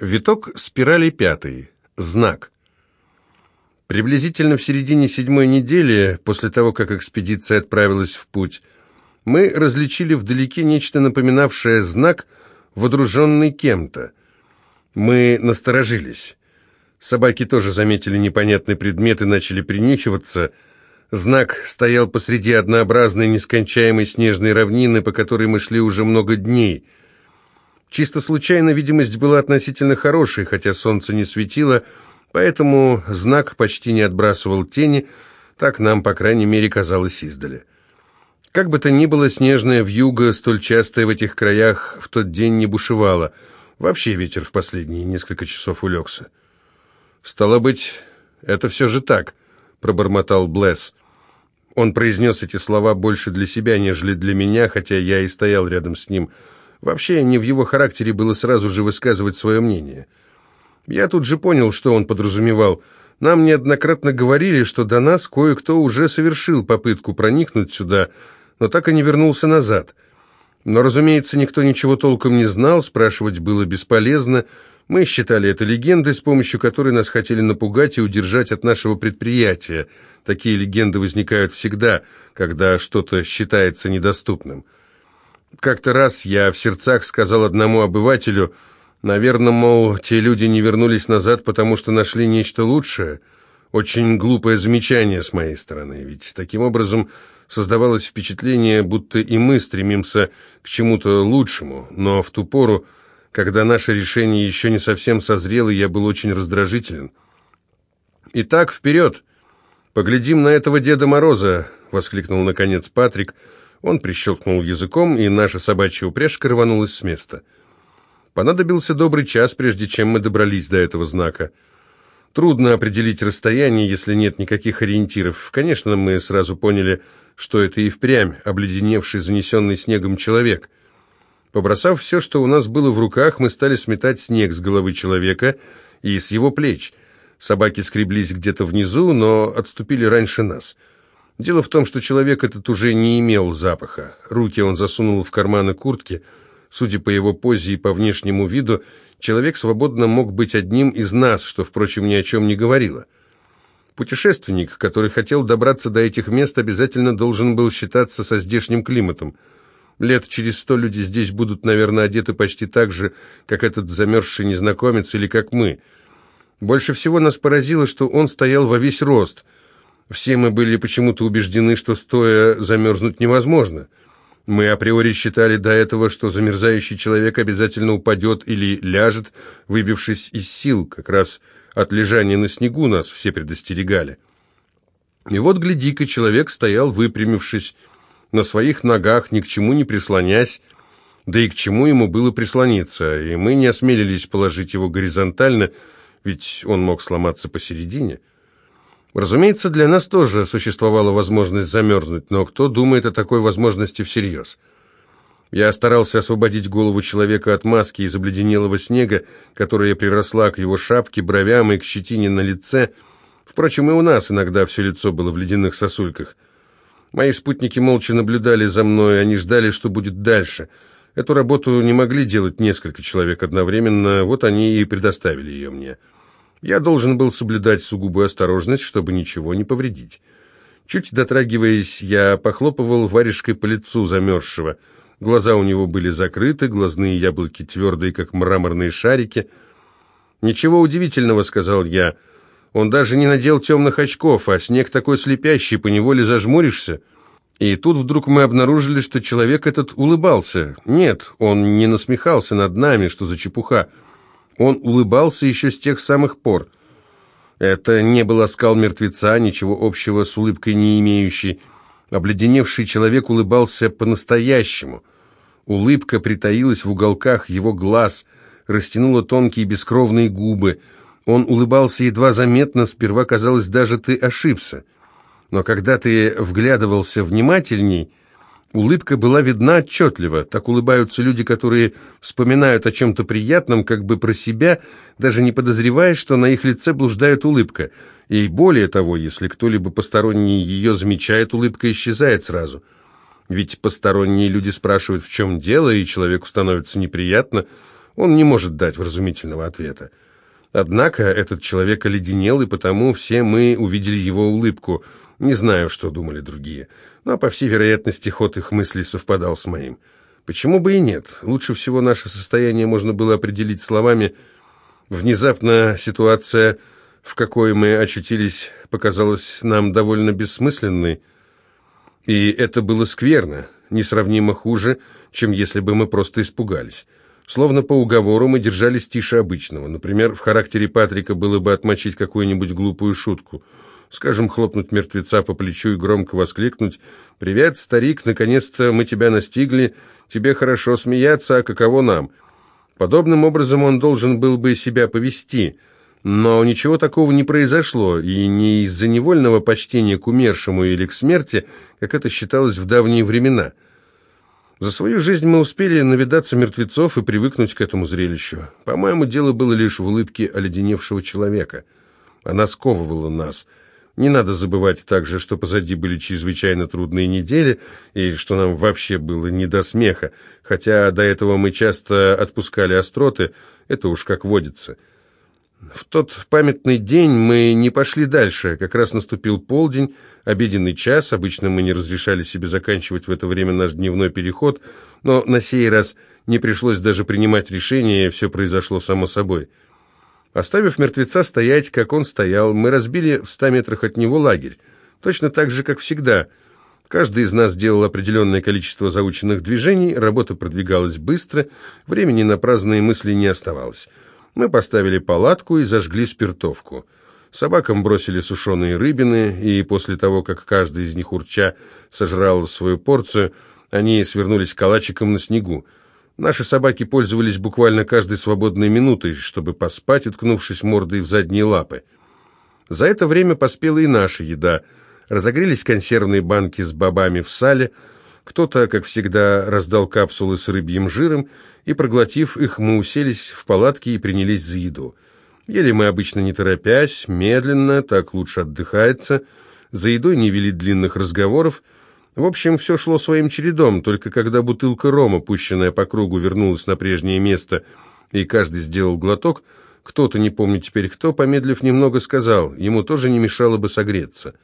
Виток спирали пятый. Знак. Приблизительно в середине седьмой недели, после того, как экспедиция отправилась в путь, мы различили вдалеке нечто напоминавшее знак, водруженный кем-то. Мы насторожились. Собаки тоже заметили непонятный предмет и начали принюхиваться. Знак стоял посреди однообразной нескончаемой снежной равнины, по которой мы шли уже много дней — Чисто случайно видимость была относительно хорошей, хотя солнце не светило, поэтому знак почти не отбрасывал тени, так нам, по крайней мере, казалось издали. Как бы то ни было, снежная вьюга, столь частая в этих краях, в тот день не бушевала. Вообще ветер в последние несколько часов улегся. «Стало быть, это все же так», — пробормотал Блесс. Он произнес эти слова больше для себя, нежели для меня, хотя я и стоял рядом с ним — Вообще, не в его характере было сразу же высказывать свое мнение. Я тут же понял, что он подразумевал. Нам неоднократно говорили, что до нас кое-кто уже совершил попытку проникнуть сюда, но так и не вернулся назад. Но, разумеется, никто ничего толком не знал, спрашивать было бесполезно. Мы считали это легендой, с помощью которой нас хотели напугать и удержать от нашего предприятия. Такие легенды возникают всегда, когда что-то считается недоступным. Как-то раз я в сердцах сказал одному обывателю, наверное, мол, те люди не вернулись назад, потому что нашли нечто лучшее. Очень глупое замечание с моей стороны, ведь таким образом создавалось впечатление, будто и мы стремимся к чему-то лучшему, но в ту пору, когда наше решение еще не совсем созрело, я был очень раздражителен. «Итак, вперед! Поглядим на этого Деда Мороза!» — воскликнул наконец Патрик — он прищелкнул языком, и наша собачья упряжка рванулась с места. Понадобился добрый час, прежде чем мы добрались до этого знака. Трудно определить расстояние, если нет никаких ориентиров. Конечно, мы сразу поняли, что это и впрямь обледеневший, занесенный снегом человек. Побросав все, что у нас было в руках, мы стали сметать снег с головы человека и с его плеч. Собаки скреблись где-то внизу, но отступили раньше нас — Дело в том, что человек этот уже не имел запаха. Руки он засунул в карманы куртки. Судя по его позе и по внешнему виду, человек свободно мог быть одним из нас, что, впрочем, ни о чем не говорило. Путешественник, который хотел добраться до этих мест, обязательно должен был считаться со здешним климатом. Лет через сто люди здесь будут, наверное, одеты почти так же, как этот замерзший незнакомец или как мы. Больше всего нас поразило, что он стоял во весь рост – все мы были почему-то убеждены, что стоя замерзнуть невозможно. Мы априори считали до этого, что замерзающий человек обязательно упадет или ляжет, выбившись из сил, как раз от лежания на снегу нас все предостерегали. И вот, гляди-ка, человек стоял, выпрямившись, на своих ногах, ни к чему не прислонясь, да и к чему ему было прислониться, и мы не осмелились положить его горизонтально, ведь он мог сломаться посередине. Разумеется, для нас тоже существовала возможность замерзнуть, но кто думает о такой возможности всерьез? Я старался освободить голову человека от маски из обледенелого снега, которая приросла к его шапке, бровям и к щетине на лице. Впрочем, и у нас иногда все лицо было в ледяных сосульках. Мои спутники молча наблюдали за мной, они ждали, что будет дальше. Эту работу не могли делать несколько человек одновременно, вот они и предоставили ее мне. Я должен был соблюдать сугубую осторожность, чтобы ничего не повредить. Чуть дотрагиваясь, я похлопывал варежкой по лицу замерзшего. Глаза у него были закрыты, глазные яблоки твердые, как мраморные шарики. «Ничего удивительного», — сказал я. «Он даже не надел темных очков, а снег такой слепящий, поневоле зажмуришься». И тут вдруг мы обнаружили, что человек этот улыбался. Нет, он не насмехался над нами, что за чепуха. Он улыбался еще с тех самых пор. Это не был оскал мертвеца, ничего общего с улыбкой не имеющий. Обледеневший человек улыбался по-настоящему. Улыбка притаилась в уголках его глаз, растянула тонкие бескровные губы. Он улыбался едва заметно, сперва казалось, даже ты ошибся. Но когда ты вглядывался внимательней, Улыбка была видна отчетливо. Так улыбаются люди, которые вспоминают о чем-то приятном, как бы про себя, даже не подозревая, что на их лице блуждает улыбка. И более того, если кто-либо посторонний ее замечает, улыбка исчезает сразу. Ведь посторонние люди спрашивают, в чем дело, и человеку становится неприятно. Он не может дать вразумительного ответа. Однако этот человек оледенел, и потому все мы увидели его улыбку. Не знаю, что думали другие, но, по всей вероятности, ход их мыслей совпадал с моим. Почему бы и нет? Лучше всего наше состояние можно было определить словами «Внезапно ситуация, в какой мы очутились, показалась нам довольно бессмысленной, и это было скверно, несравнимо хуже, чем если бы мы просто испугались». Словно по уговору мы держались тише обычного. Например, в характере Патрика было бы отмочить какую-нибудь глупую шутку. Скажем, хлопнуть мертвеца по плечу и громко воскликнуть «Привет, старик, наконец-то мы тебя настигли, тебе хорошо смеяться, а каково нам?» Подобным образом он должен был бы себя повести, но ничего такого не произошло, и не из-за невольного почтения к умершему или к смерти, как это считалось в давние времена – за свою жизнь мы успели навидаться мертвецов и привыкнуть к этому зрелищу. По-моему, дело было лишь в улыбке оледеневшего человека. Она сковывала нас. Не надо забывать также, что позади были чрезвычайно трудные недели, и что нам вообще было не до смеха, хотя до этого мы часто отпускали остроты, это уж как водится. В тот памятный день мы не пошли дальше, как раз наступил полдень, обеденный час, обычно мы не разрешали себе заканчивать в это время наш дневной переход, но на сей раз не пришлось даже принимать решение, все произошло само собой. Оставив мертвеца стоять, как он стоял, мы разбили в ста метрах от него лагерь, точно так же, как всегда. Каждый из нас делал определенное количество заученных движений, работа продвигалась быстро, времени на праздные мысли не оставалось. Мы поставили палатку и зажгли спиртовку. Собакам бросили сушеные рыбины, и после того, как каждый из них урча сожрал свою порцию, они свернулись калачиком на снегу. Наши собаки пользовались буквально каждой свободной минутой, чтобы поспать, уткнувшись мордой в задние лапы. За это время поспела и наша еда. Разогрелись консервные банки с бобами в сале, кто-то, как всегда, раздал капсулы с рыбьим жиром, и, проглотив их, мы уселись в палатке и принялись за еду. Ели мы обычно не торопясь, медленно, так лучше отдыхается. За едой не вели длинных разговоров. В общем, все шло своим чередом, только когда бутылка рома, пущенная по кругу, вернулась на прежнее место, и каждый сделал глоток, кто-то, не помню теперь кто, помедлив немного, сказал, ему тоже не мешало бы согреться.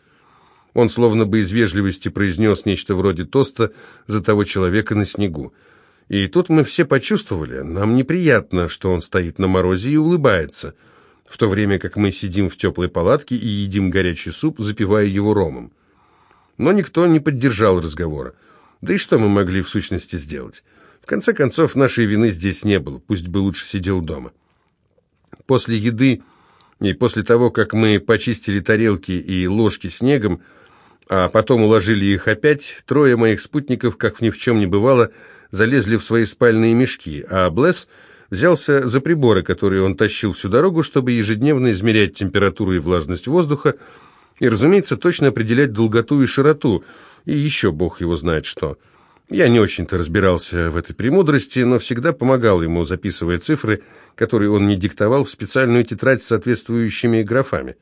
Он словно бы из вежливости произнес нечто вроде тоста за того человека на снегу. И тут мы все почувствовали, нам неприятно, что он стоит на морозе и улыбается, в то время как мы сидим в теплой палатке и едим горячий суп, запивая его ромом. Но никто не поддержал разговора. Да и что мы могли в сущности сделать? В конце концов, нашей вины здесь не было, пусть бы лучше сидел дома. После еды и после того, как мы почистили тарелки и ложки снегом, а потом уложили их опять, трое моих спутников, как ни в чем не бывало, залезли в свои спальные мешки, а Блесс взялся за приборы, которые он тащил всю дорогу, чтобы ежедневно измерять температуру и влажность воздуха, и, разумеется, точно определять долготу и широту, и еще бог его знает что. Я не очень-то разбирался в этой премудрости, но всегда помогал ему, записывая цифры, которые он не диктовал в специальную тетрадь с соответствующими графами.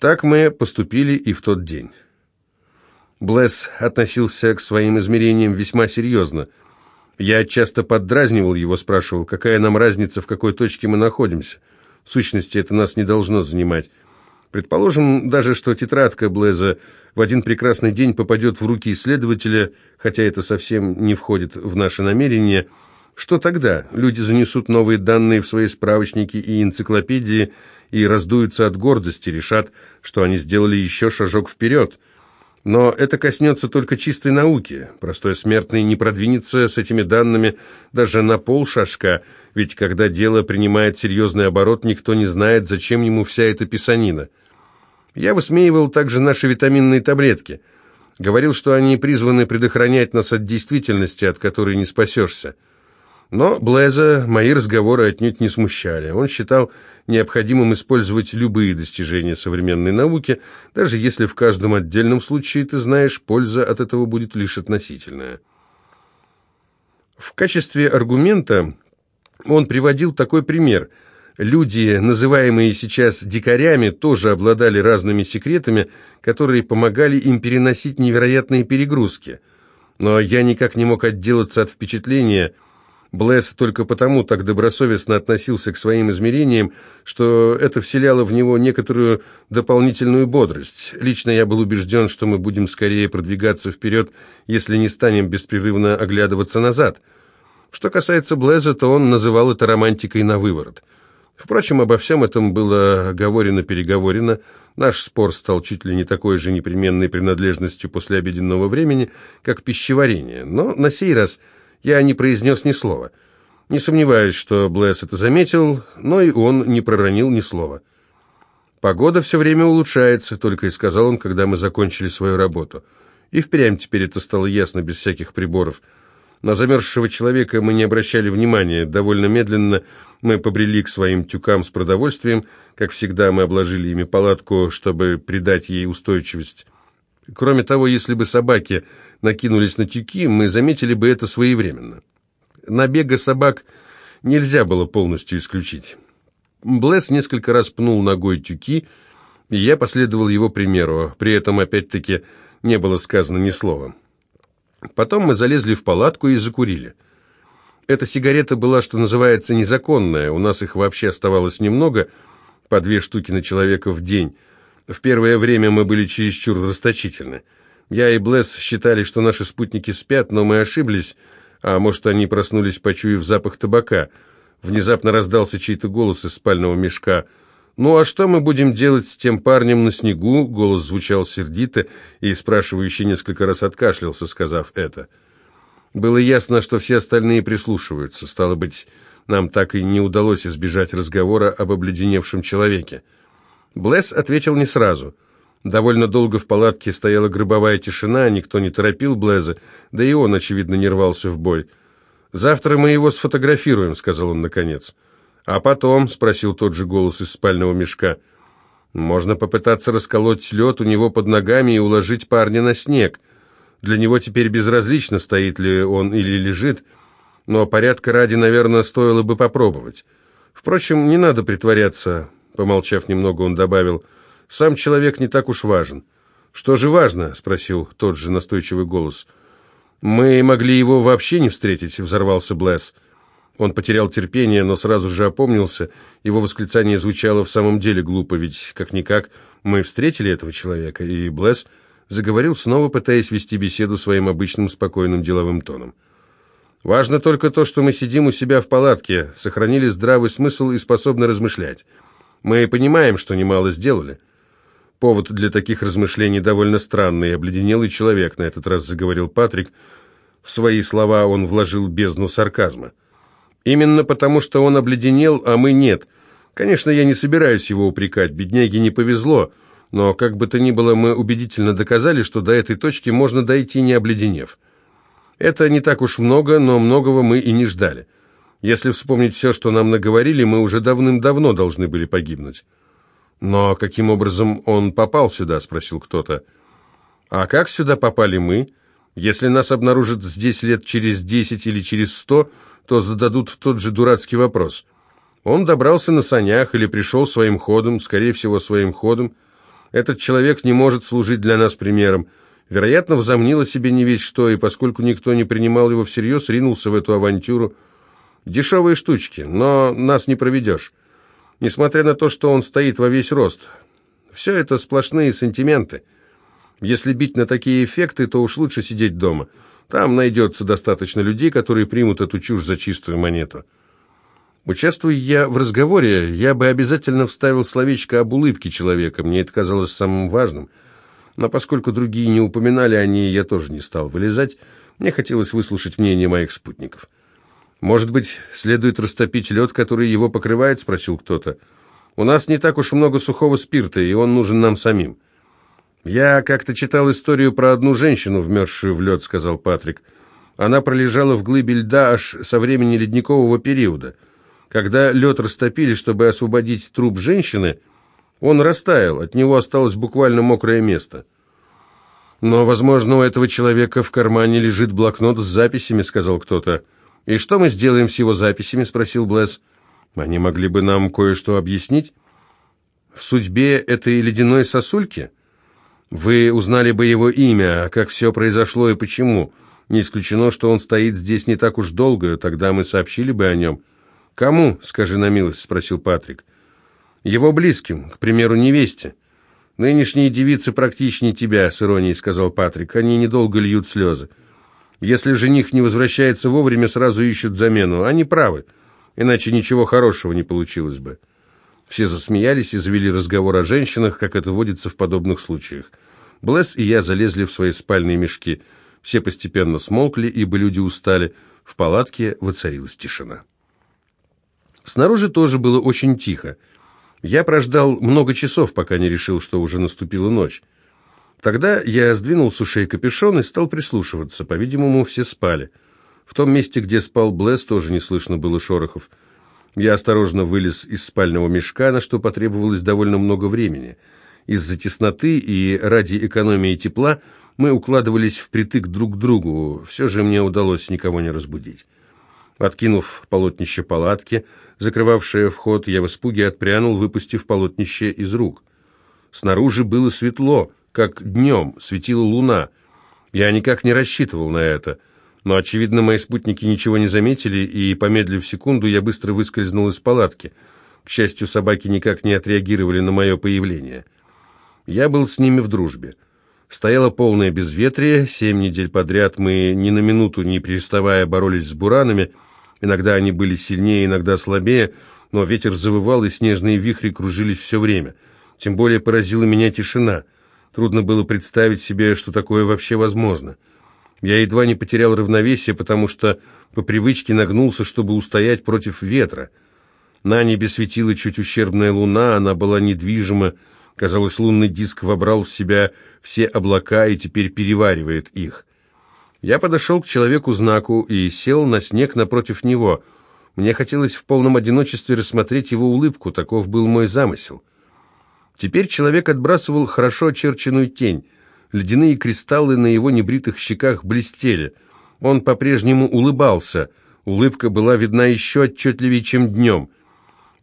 Так мы поступили и в тот день. Блесс относился к своим измерениям весьма серьезно. Я часто поддразнивал его, спрашивал, какая нам разница, в какой точке мы находимся. В сущности, это нас не должно занимать. Предположим даже, что тетрадка Блеза в один прекрасный день попадет в руки исследователя, хотя это совсем не входит в наше намерение. Что тогда? Люди занесут новые данные в свои справочники и энциклопедии и раздуются от гордости, решат, что они сделали еще шажок вперед. Но это коснется только чистой науки. Простой смертный не продвинется с этими данными даже на полшажка, ведь когда дело принимает серьезный оборот, никто не знает, зачем ему вся эта писанина. Я высмеивал также наши витаминные таблетки. Говорил, что они призваны предохранять нас от действительности, от которой не спасешься. Но Блеза мои разговоры отнюдь не смущали. Он считал необходимым использовать любые достижения современной науки, даже если в каждом отдельном случае, ты знаешь, польза от этого будет лишь относительная. В качестве аргумента он приводил такой пример. Люди, называемые сейчас дикарями, тоже обладали разными секретами, которые помогали им переносить невероятные перегрузки. Но я никак не мог отделаться от впечатления – Блесс только потому так добросовестно относился к своим измерениям, что это вселяло в него некоторую дополнительную бодрость. Лично я был убежден, что мы будем скорее продвигаться вперед, если не станем беспрерывно оглядываться назад. Что касается Блеза, то он называл это романтикой на выворот. Впрочем, обо всем этом было говорено-переговорено. Наш спор стал чуть ли не такой же непременной принадлежностью после обеденного времени, как пищеварение. Но на сей раз я не произнес ни слова. Не сомневаюсь, что Блэс это заметил, но и он не проронил ни слова. «Погода все время улучшается», — только и сказал он, когда мы закончили свою работу. И впрямь теперь это стало ясно, без всяких приборов. На замерзшего человека мы не обращали внимания. Довольно медленно мы побрели к своим тюкам с продовольствием. Как всегда, мы обложили ими палатку, чтобы придать ей устойчивость. Кроме того, если бы собаки накинулись на тюки, мы заметили бы это своевременно. Набега собак нельзя было полностью исключить. Блесс несколько раз пнул ногой тюки, и я последовал его примеру. При этом, опять-таки, не было сказано ни слова. Потом мы залезли в палатку и закурили. Эта сигарета была, что называется, незаконная. У нас их вообще оставалось немного, по две штуки на человека в день. В первое время мы были чересчур расточительны. Я и Блесс считали, что наши спутники спят, но мы ошиблись, а может, они проснулись, почуяв запах табака. Внезапно раздался чей-то голос из спального мешка. «Ну а что мы будем делать с тем парнем на снегу?» Голос звучал сердито, и спрашивающий несколько раз откашлялся, сказав это. Было ясно, что все остальные прислушиваются. Стало быть, нам так и не удалось избежать разговора об обледеневшем человеке. Блесс ответил не сразу – Довольно долго в палатке стояла гробовая тишина, никто не торопил Блеза, да и он, очевидно, не рвался в бой. «Завтра мы его сфотографируем», — сказал он наконец. «А потом?» — спросил тот же голос из спального мешка. «Можно попытаться расколоть лед у него под ногами и уложить парня на снег. Для него теперь безразлично, стоит ли он или лежит, но порядка ради, наверное, стоило бы попробовать. Впрочем, не надо притворяться», — помолчав немного, он добавил, — сам человек не так уж важен. «Что же важно?» — спросил тот же настойчивый голос. «Мы могли его вообще не встретить», — взорвался Блесс. Он потерял терпение, но сразу же опомнился. Его восклицание звучало в самом деле глупо, ведь, как-никак, мы встретили этого человека, и Блесс заговорил снова, пытаясь вести беседу своим обычным спокойным деловым тоном. «Важно только то, что мы сидим у себя в палатке, сохранили здравый смысл и способны размышлять. Мы понимаем, что немало сделали». Повод для таких размышлений довольно странный. Обледенелый человек, на этот раз заговорил Патрик. В свои слова он вложил бездну сарказма. Именно потому, что он обледенел, а мы нет. Конечно, я не собираюсь его упрекать, бедняге не повезло, но как бы то ни было, мы убедительно доказали, что до этой точки можно дойти, не обледенев. Это не так уж много, но многого мы и не ждали. Если вспомнить все, что нам наговорили, мы уже давным-давно должны были погибнуть. «Но каким образом он попал сюда?» – спросил кто-то. «А как сюда попали мы? Если нас обнаружат здесь лет через десять или через сто, то зададут тот же дурацкий вопрос. Он добрался на санях или пришел своим ходом, скорее всего, своим ходом. Этот человек не может служить для нас примером. Вероятно, возомнил о себе не весь что, и поскольку никто не принимал его всерьез, ринулся в эту авантюру. Дешевые штучки, но нас не проведешь» несмотря на то, что он стоит во весь рост. Все это сплошные сантименты. Если бить на такие эффекты, то уж лучше сидеть дома. Там найдется достаточно людей, которые примут эту чушь за чистую монету. Участвуя я в разговоре, я бы обязательно вставил словечко об улыбке человека, мне это казалось самым важным. Но поскольку другие не упоминали о ней, я тоже не стал вылезать, мне хотелось выслушать мнение моих спутников. «Может быть, следует растопить лед, который его покрывает?» – спросил кто-то. «У нас не так уж много сухого спирта, и он нужен нам самим». «Я как-то читал историю про одну женщину, вмерзшую в лед», – сказал Патрик. «Она пролежала в глыбе льда аж со времени ледникового периода. Когда лед растопили, чтобы освободить труп женщины, он растаял, от него осталось буквально мокрое место». «Но, возможно, у этого человека в кармане лежит блокнот с записями», – сказал кто-то. «И что мы сделаем с его записями?» – спросил Блесс. «Они могли бы нам кое-что объяснить?» «В судьбе этой ледяной сосульки?» «Вы узнали бы его имя, как все произошло и почему. Не исключено, что он стоит здесь не так уж долго, тогда мы сообщили бы о нем. «Кому, скажи на милость?» — спросил Патрик. «Его близким, к примеру, невесте». «Нынешние девицы практичнее тебя», — с иронией сказал Патрик. «Они недолго льют слезы. Если жених не возвращается вовремя, сразу ищут замену. Они правы, иначе ничего хорошего не получилось бы». Все засмеялись и завели разговор о женщинах, как это водится в подобных случаях. Блесс и я залезли в свои спальные мешки. Все постепенно смолкли, ибо люди устали. В палатке воцарилась тишина. Снаружи тоже было очень тихо. Я прождал много часов, пока не решил, что уже наступила ночь. Тогда я сдвинул с ушей капюшон и стал прислушиваться. По-видимому, все спали. В том месте, где спал Блесс, тоже не слышно было шорохов. Я осторожно вылез из спального мешка, на что потребовалось довольно много времени. Из-за тесноты и ради экономии тепла мы укладывались впритык друг к другу. Все же мне удалось никого не разбудить. Откинув полотнище палатки, закрывавшее вход, я в испуге отпрянул, выпустив полотнище из рук. Снаружи было светло, как днем, светила луна. Я никак не рассчитывал на это. Но, очевидно, мои спутники ничего не заметили, и, помедлив секунду, я быстро выскользнул из палатки. К счастью, собаки никак не отреагировали на мое появление. Я был с ними в дружбе. Стояло полное безветрие, семь недель подряд мы ни на минуту не переставая боролись с буранами, иногда они были сильнее, иногда слабее, но ветер завывал, и снежные вихри кружились все время. Тем более поразила меня тишина. Трудно было представить себе, что такое вообще возможно. Я едва не потерял равновесие, потому что по привычке нагнулся, чтобы устоять против ветра. На небе светила чуть ущербная луна, она была недвижима. Казалось, лунный диск вобрал в себя все облака и теперь переваривает их. Я подошел к человеку-знаку и сел на снег напротив него. Мне хотелось в полном одиночестве рассмотреть его улыбку, таков был мой замысел. Теперь человек отбрасывал хорошо очерченную тень. Ледяные кристаллы на его небритых щеках блестели. Он по-прежнему улыбался. Улыбка была видна еще отчетливее, чем днем.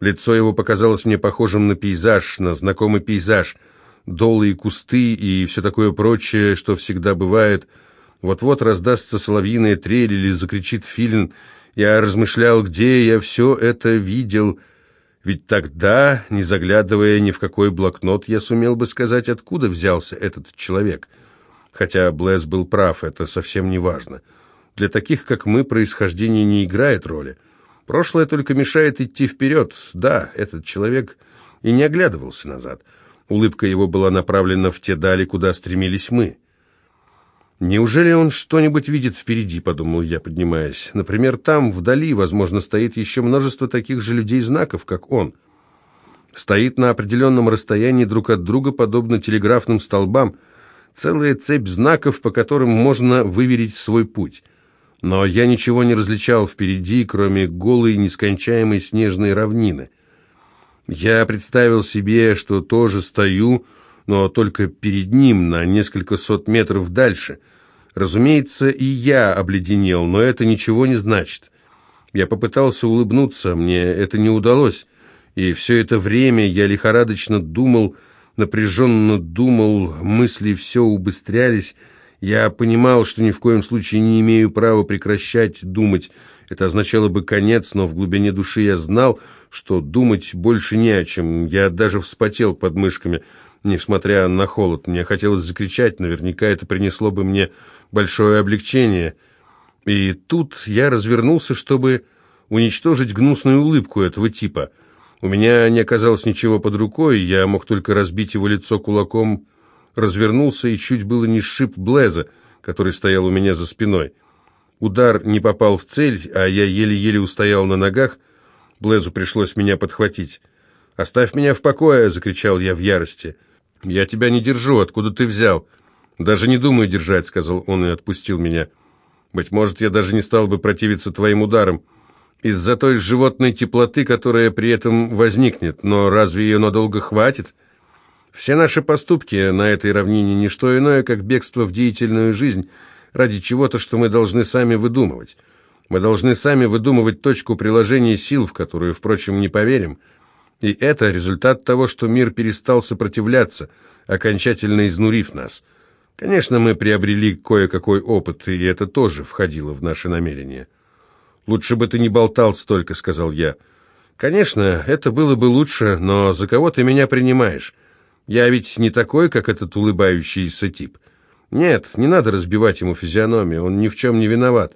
Лицо его показалось мне похожим на пейзаж, на знакомый пейзаж. Долы и кусты и все такое прочее, что всегда бывает. Вот-вот раздастся соловьиная трель или закричит филин. Я размышлял, где я все это видел — ведь тогда, не заглядывая ни в какой блокнот, я сумел бы сказать, откуда взялся этот человек. Хотя Блэс был прав, это совсем не важно. Для таких, как мы, происхождение не играет роли. Прошлое только мешает идти вперед. Да, этот человек и не оглядывался назад. Улыбка его была направлена в те дали, куда стремились мы. «Неужели он что-нибудь видит впереди?» – подумал я, поднимаясь. «Например, там, вдали, возможно, стоит еще множество таких же людей-знаков, как он. Стоит на определенном расстоянии друг от друга, подобно телеграфным столбам, целая цепь знаков, по которым можно выверить свой путь. Но я ничего не различал впереди, кроме голой, нескончаемой снежной равнины. Я представил себе, что тоже стою но только перед ним, на несколько сот метров дальше. Разумеется, и я обледенел, но это ничего не значит. Я попытался улыбнуться, мне это не удалось, и все это время я лихорадочно думал, напряженно думал, мысли все убыстрялись. Я понимал, что ни в коем случае не имею права прекращать думать. Это означало бы конец, но в глубине души я знал, что думать больше не о чем. Я даже вспотел под мышками – Несмотря на холод, мне хотелось закричать, наверняка это принесло бы мне большое облегчение. И тут я развернулся, чтобы уничтожить гнусную улыбку этого типа. У меня не оказалось ничего под рукой, я мог только разбить его лицо кулаком, развернулся и чуть было не сшиб Блеза, который стоял у меня за спиной. Удар не попал в цель, а я еле-еле устоял на ногах. Блезу пришлось меня подхватить. «Оставь меня в покое!» — закричал я в ярости. «Я тебя не держу. Откуда ты взял?» «Даже не думаю держать», — сказал он и отпустил меня. «Быть может, я даже не стал бы противиться твоим ударам. Из-за той животной теплоты, которая при этом возникнет. Но разве ее надолго хватит?» Все наши поступки на этой равнине не что иное, как бегство в деятельную жизнь ради чего-то, что мы должны сами выдумывать. Мы должны сами выдумывать точку приложения сил, в которую, впрочем, не поверим. И это результат того, что мир перестал сопротивляться, окончательно изнурив нас. Конечно, мы приобрели кое-какой опыт, и это тоже входило в наши намерения. «Лучше бы ты не болтал столько», — сказал я. «Конечно, это было бы лучше, но за кого ты меня принимаешь? Я ведь не такой, как этот улыбающийся тип. Нет, не надо разбивать ему физиономию, он ни в чем не виноват.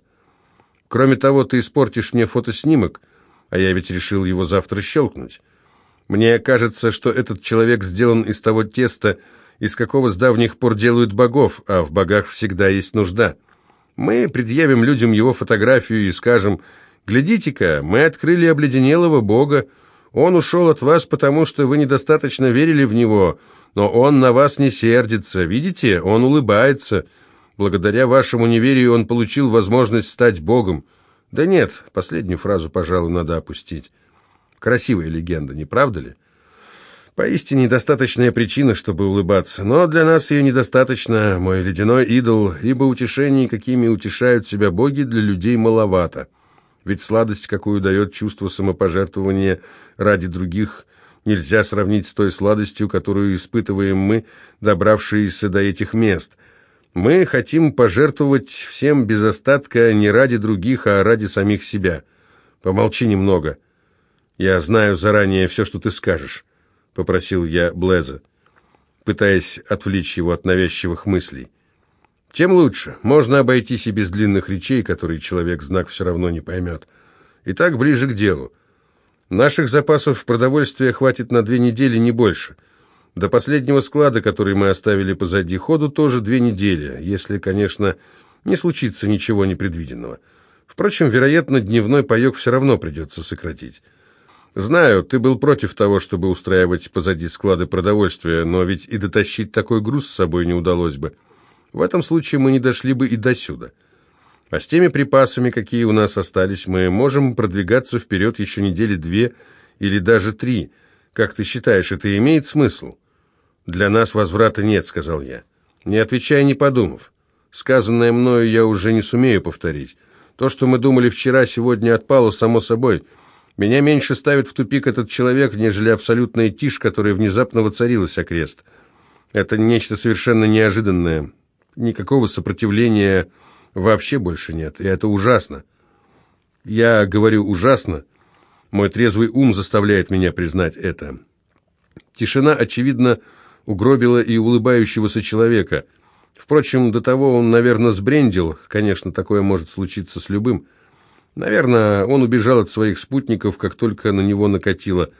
Кроме того, ты испортишь мне фотоснимок, а я ведь решил его завтра щелкнуть. Мне кажется, что этот человек сделан из того теста, из какого с давних пор делают богов, а в богах всегда есть нужда. Мы предъявим людям его фотографию и скажем, «Глядите-ка, мы открыли обледенелого бога, он ушел от вас, потому что вы недостаточно верили в него, но он на вас не сердится, видите, он улыбается. Благодаря вашему неверию он получил возможность стать богом». Да нет, последнюю фразу, пожалуй, надо опустить. Красивая легенда, не правда ли? Поистине достаточная причина, чтобы улыбаться, но для нас ее недостаточно, мой ледяной идол, ибо утешений, какими утешают себя боги, для людей маловато. Ведь сладость, какую дает чувство самопожертвования ради других, нельзя сравнить с той сладостью, которую испытываем мы, добравшиеся до этих мест. Мы хотим пожертвовать всем без остатка не ради других, а ради самих себя. Помолчи немного. Я знаю заранее все, что ты скажешь. — попросил я Блеза, пытаясь отвлечь его от навязчивых мыслей. «Тем лучше. Можно обойтись и без длинных речей, которые человек-знак все равно не поймет. Итак, ближе к делу. Наших запасов продовольствия хватит на две недели, не больше. До последнего склада, который мы оставили позади ходу, тоже две недели, если, конечно, не случится ничего непредвиденного. Впрочем, вероятно, дневной паек все равно придется сократить». «Знаю, ты был против того, чтобы устраивать позади склады продовольствия, но ведь и дотащить такой груз с собой не удалось бы. В этом случае мы не дошли бы и до сюда. А с теми припасами, какие у нас остались, мы можем продвигаться вперед еще недели две или даже три. Как ты считаешь, это имеет смысл?» «Для нас возврата нет», — сказал я. «Не отвечай, не подумав. Сказанное мною я уже не сумею повторить. То, что мы думали вчера, сегодня отпало само собой». Меня меньше ставит в тупик этот человек, нежели абсолютная тишь, которая внезапно воцарилась окрест. Это нечто совершенно неожиданное. Никакого сопротивления вообще больше нет, и это ужасно. Я говорю ужасно. Мой трезвый ум заставляет меня признать это. Тишина, очевидно, угробила и улыбающегося человека. Впрочем, до того он, наверное, сбрендил. Конечно, такое может случиться с любым. Наверное, он убежал от своих спутников, как только на него накатило.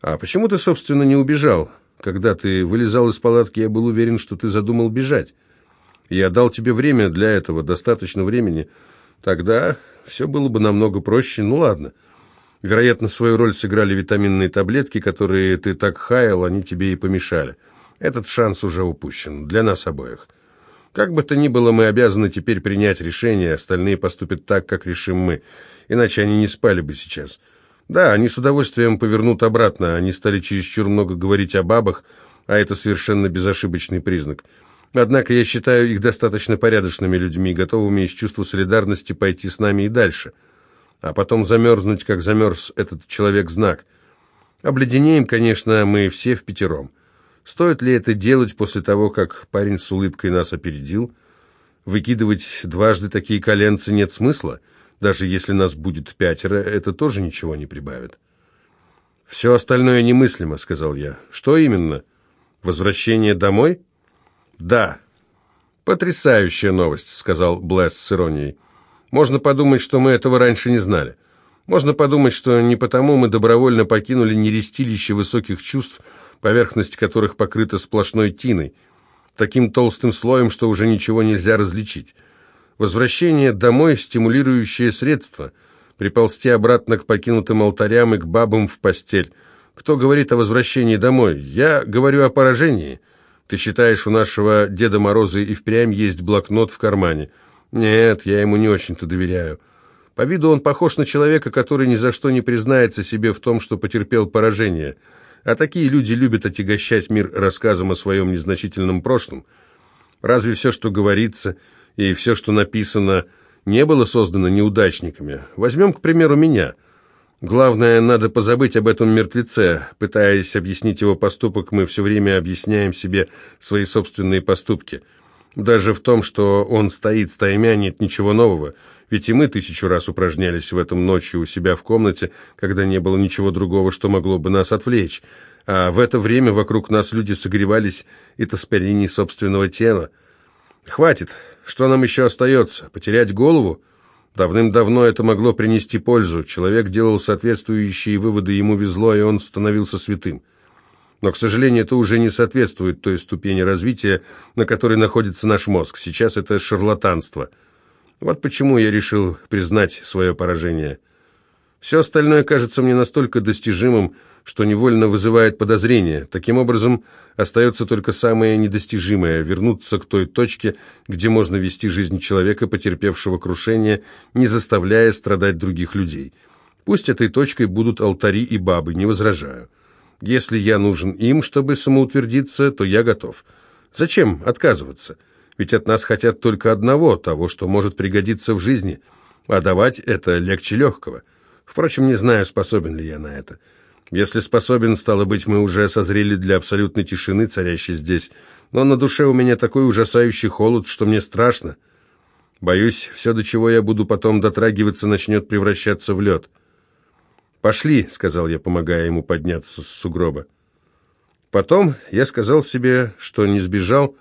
А почему ты, собственно, не убежал? Когда ты вылезал из палатки, я был уверен, что ты задумал бежать. Я дал тебе время для этого, достаточно времени. Тогда все было бы намного проще. Ну ладно. Вероятно, свою роль сыграли витаминные таблетки, которые ты так хаял, они тебе и помешали. Этот шанс уже упущен. Для нас обоих. Как бы то ни было, мы обязаны теперь принять решение, остальные поступят так, как решим мы, иначе они не спали бы сейчас. Да, они с удовольствием повернут обратно, они стали чересчур много говорить о бабах, а это совершенно безошибочный признак. Однако я считаю их достаточно порядочными людьми, готовыми из чувства солидарности пойти с нами и дальше. А потом замерзнуть, как замерз этот человек-знак. Обледенеем, конечно, мы все в пятером. Стоит ли это делать после того, как парень с улыбкой нас опередил? Выкидывать дважды такие коленцы нет смысла. Даже если нас будет пятеро, это тоже ничего не прибавит. «Все остальное немыслимо», — сказал я. «Что именно? Возвращение домой?» «Да». «Потрясающая новость», — сказал Блэс с иронией. «Можно подумать, что мы этого раньше не знали. Можно подумать, что не потому мы добровольно покинули нерестилище высоких чувств, поверхность которых покрыта сплошной тиной, таким толстым слоем, что уже ничего нельзя различить. Возвращение домой – стимулирующее средство. Приползти обратно к покинутым алтарям и к бабам в постель. Кто говорит о возвращении домой? Я говорю о поражении. Ты считаешь, у нашего Деда Мороза и впрямь есть блокнот в кармане? Нет, я ему не очень-то доверяю. По виду он похож на человека, который ни за что не признается себе в том, что потерпел поражение – а такие люди любят отягощать мир рассказом о своем незначительном прошлом. Разве все, что говорится, и все, что написано, не было создано неудачниками? Возьмем, к примеру, меня. Главное, надо позабыть об этом мертвеце. Пытаясь объяснить его поступок, мы все время объясняем себе свои собственные поступки. Даже в том, что он стоит стаймя, нет ничего нового. Ведь и мы тысячу раз упражнялись в этом ночью у себя в комнате, когда не было ничего другого, что могло бы нас отвлечь. А в это время вокруг нас люди согревались и тоспорении собственного тела. Хватит. Что нам еще остается? Потерять голову? Давным-давно это могло принести пользу. Человек делал соответствующие выводы, ему везло, и он становился святым. Но, к сожалению, это уже не соответствует той ступени развития, на которой находится наш мозг. Сейчас это шарлатанство. Вот почему я решил признать свое поражение. Все остальное кажется мне настолько достижимым, что невольно вызывает подозрение. Таким образом, остается только самое недостижимое – вернуться к той точке, где можно вести жизнь человека, потерпевшего крушение, не заставляя страдать других людей. Пусть этой точкой будут алтари и бабы, не возражаю. Если я нужен им, чтобы самоутвердиться, то я готов. Зачем отказываться? Ведь от нас хотят только одного, того, что может пригодиться в жизни. А давать это легче легкого. Впрочем, не знаю, способен ли я на это. Если способен, стало быть, мы уже созрели для абсолютной тишины, царящей здесь. Но на душе у меня такой ужасающий холод, что мне страшно. Боюсь, все, до чего я буду потом дотрагиваться, начнет превращаться в лед. «Пошли», — сказал я, помогая ему подняться с сугроба. Потом я сказал себе, что не сбежал,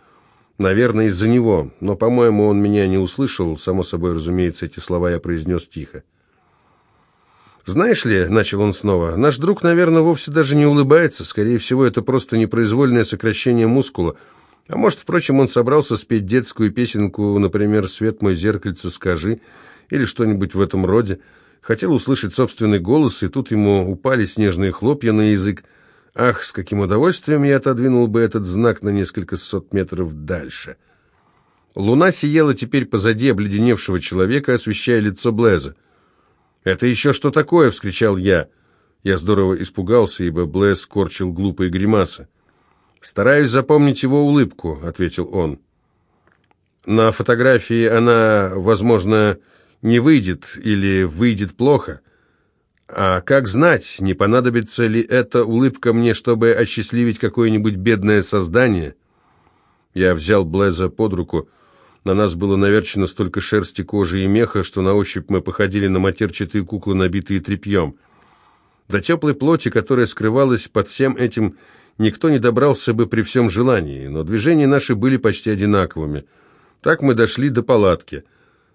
наверное, из-за него, но, по-моему, он меня не услышал, само собой, разумеется, эти слова я произнес тихо. «Знаешь ли», — начал он снова, — «наш друг, наверное, вовсе даже не улыбается. Скорее всего, это просто непроизвольное сокращение мускула. А может, впрочем, он собрался спеть детскую песенку, например, «Свет мой зеркальце, скажи», или что-нибудь в этом роде. Хотел услышать собственный голос, и тут ему упали снежные хлопья на язык. Ах, с каким удовольствием я отодвинул бы этот знак на несколько сот метров дальше». Луна сияла теперь позади обледеневшего человека, освещая лицо Блеза. «Это еще что такое?» — вскричал я. Я здорово испугался, ибо Блэс корчил глупые гримасы. «Стараюсь запомнить его улыбку», — ответил он. «На фотографии она, возможно, не выйдет или выйдет плохо. А как знать, не понадобится ли эта улыбка мне, чтобы осчастливить какое-нибудь бедное создание?» Я взял Блэза под руку, — на нас было наверчено столько шерсти, кожи и меха, что на ощупь мы походили на матерчатые куклы, набитые тряпьем. До теплой плоти, которая скрывалась под всем этим, никто не добрался бы при всем желании, но движения наши были почти одинаковыми. Так мы дошли до палатки.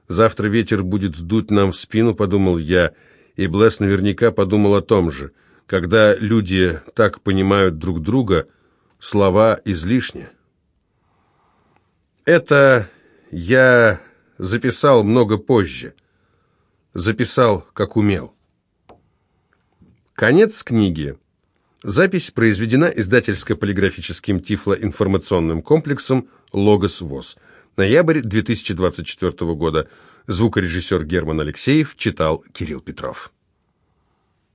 Завтра ветер будет дуть нам в спину, подумал я, и Блесс наверняка подумал о том же. Когда люди так понимают друг друга, слова излишни. Это я записал много позже. Записал, как умел. Конец книги. Запись произведена издательско-полиграфическим тифлоинформационным комплексом «Логос ВОЗ». Ноябрь 2024 года. Звукорежиссер Герман Алексеев читал Кирилл Петров.